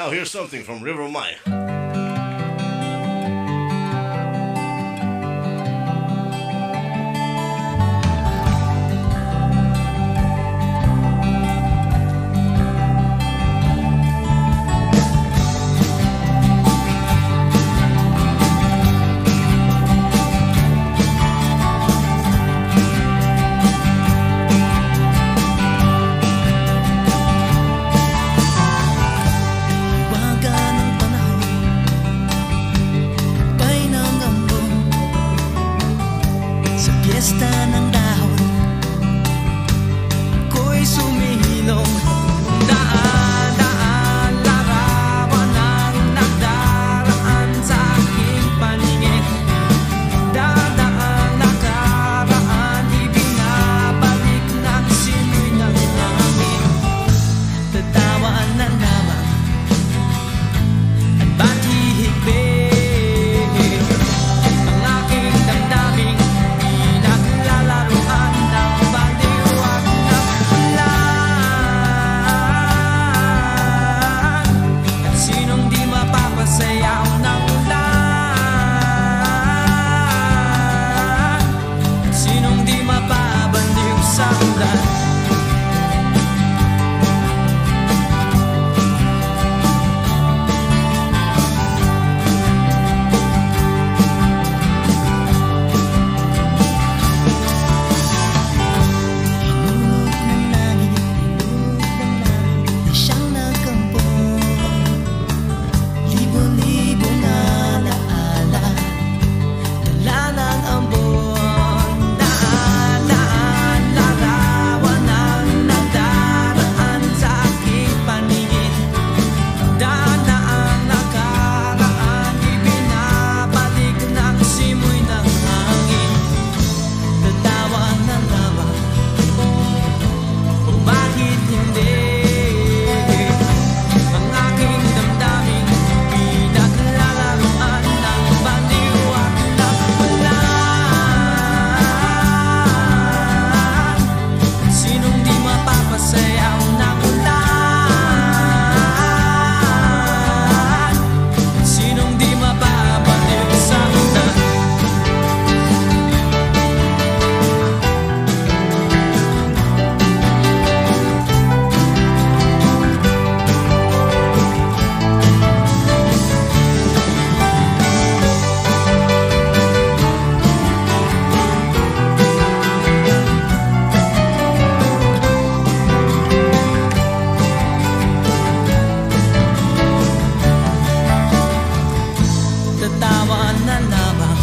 Now here's something from River Maya. na na na